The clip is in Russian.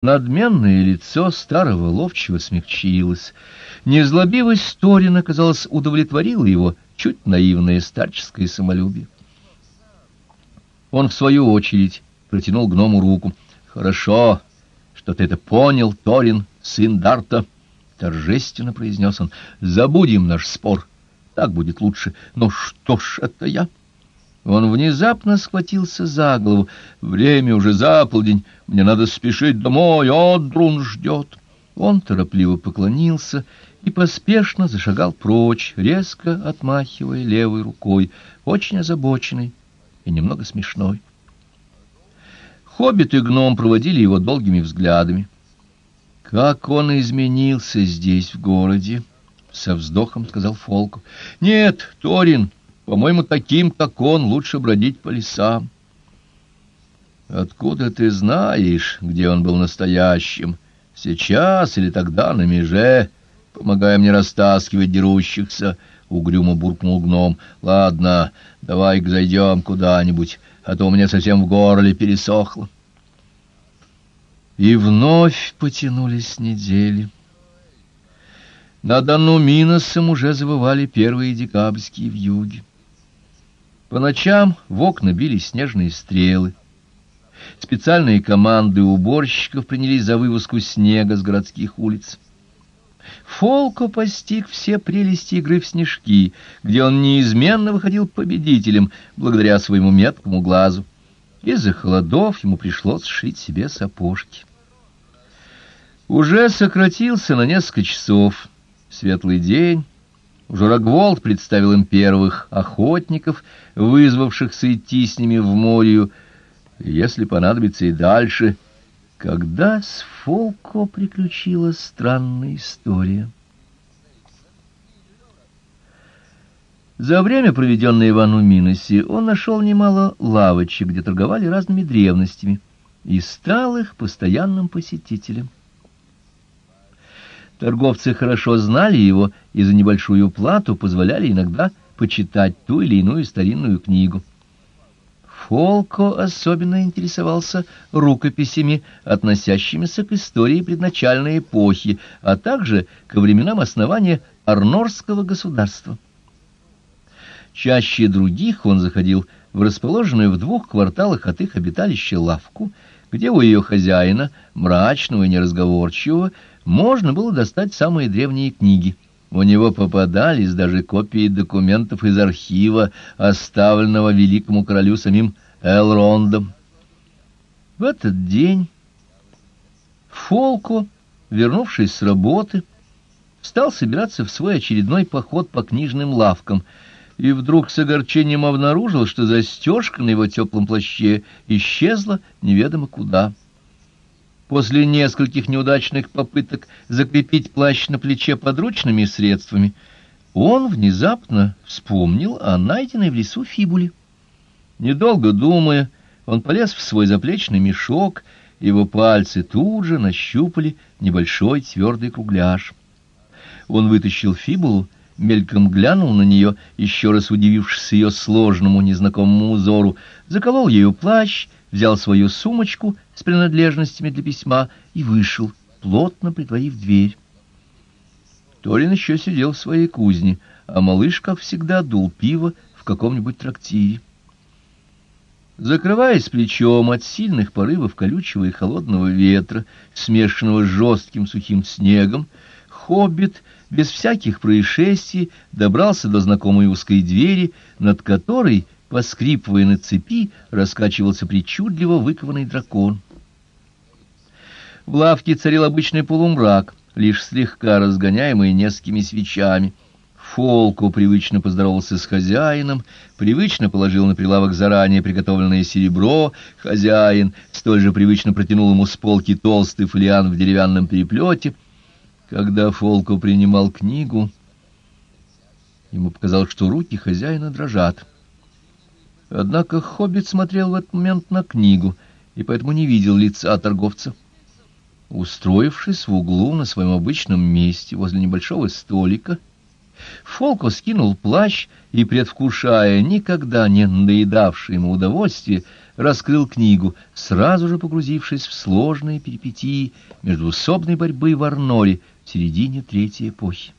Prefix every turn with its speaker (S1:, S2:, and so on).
S1: Надменное лицо старого ловчего смягчилось. Незлобивость Торина, казалось, удовлетворила его чуть наивное старческое самолюбие. Он, в свою очередь, протянул гному руку. — Хорошо, что ты это понял, Торин, сын Дарта, — торжественно произнес он. — Забудем наш спор. Так будет лучше. Но что ж это я? — он внезапно схватился за голову. Время уже за полдень, мне надо спешить домой, Одрун ждет. Он торопливо поклонился и поспешно зашагал прочь, резко отмахивая левой рукой, очень озабоченный и немного смешной. Хоббит и гном проводили его долгими взглядами. Как он изменился здесь, в городе! — со вздохом сказал Фолку. — Нет, Торин, по-моему, таким, как он, лучше бродить по лесам. Откуда ты знаешь, где он был настоящим? Сейчас или тогда на меже, помогая мне растаскивать дерущихся, — угрюмо буркнул гном. — Ладно, давай-ка зайдем куда-нибудь, а то у меня совсем в горле пересохло. И вновь потянулись недели. Над Ануминосом уже завывали первые декабрьские вьюги. По ночам в окна били снежные стрелы. Специальные команды уборщиков принялись за вывозку снега с городских улиц. Фолко постиг все прелести игры в снежки, где он неизменно выходил победителем благодаря своему меткому глазу. Из-за холодов ему пришлось сшить себе сапожки. Уже сократился на несколько часов. Светлый день, уже Рогволд представил им первых охотников, вызвавшихся идти с ними в море, если понадобится и дальше. Когда с Фолко приключилась странная история. За время, проведенное в Ануминосе, он нашел немало лавочек, где торговали разными древностями, и стал их постоянным посетителем. Торговцы хорошо знали его и за небольшую плату позволяли иногда почитать ту или иную старинную книгу. Фолко особенно интересовался рукописями, относящимися к истории предначальной эпохи, а также ко временам основания Арнорского государства. Чаще других он заходил в расположенную в двух кварталах от их обиталища лавку, где у ее хозяина, мрачного и неразговорчивого, можно было достать самые древние книги. У него попадались даже копии документов из архива, оставленного великому королю самим Элрондом. В этот день Фолко, вернувшись с работы, стал собираться в свой очередной поход по книжным лавкам и вдруг с огорчением обнаружил, что застежка на его теплом плаще исчезла неведомо куда. После нескольких неудачных попыток закрепить плащ на плече подручными средствами, он внезапно вспомнил о найденной в лесу фибуле. Недолго думая, он полез в свой заплечный мешок, его пальцы тут же нащупали небольшой твердый кругляш. Он вытащил фибулу, мельком глянул на нее, еще раз удивившись ее сложному незнакомому узору, заколол ею плащ взял свою сумочку с принадлежностями для письма и вышел, плотно притворив дверь. Торин еще сидел в своей кузне, а малыш, как всегда, дул пиво в каком-нибудь трактире. Закрываясь плечом от сильных порывов колючего и холодного ветра, смешанного с жестким сухим снегом, хоббит без всяких происшествий добрался до знакомой узкой двери, над которой поскрипывая на цепи, раскачивался причудливо выкованный дракон. В лавке царил обычный полумрак, лишь слегка разгоняемый несколькими свечами. Фолку привычно поздоровался с хозяином, привычно положил на прилавок заранее приготовленное серебро. Хозяин столь же привычно протянул ему с полки толстый флиан в деревянном переплете. Когда Фолку принимал книгу, ему показалось, что руки хозяина дрожат. Однако хоббит смотрел в этот момент на книгу и поэтому не видел лица торговца. Устроившись в углу на своем обычном месте возле небольшого столика, Фолко скинул плащ и, предвкушая никогда не надоедавшее ему удовольствие, раскрыл книгу, сразу же погрузившись в сложные перипетии междуусобной борьбы в Арноре в середине Третьей эпохи.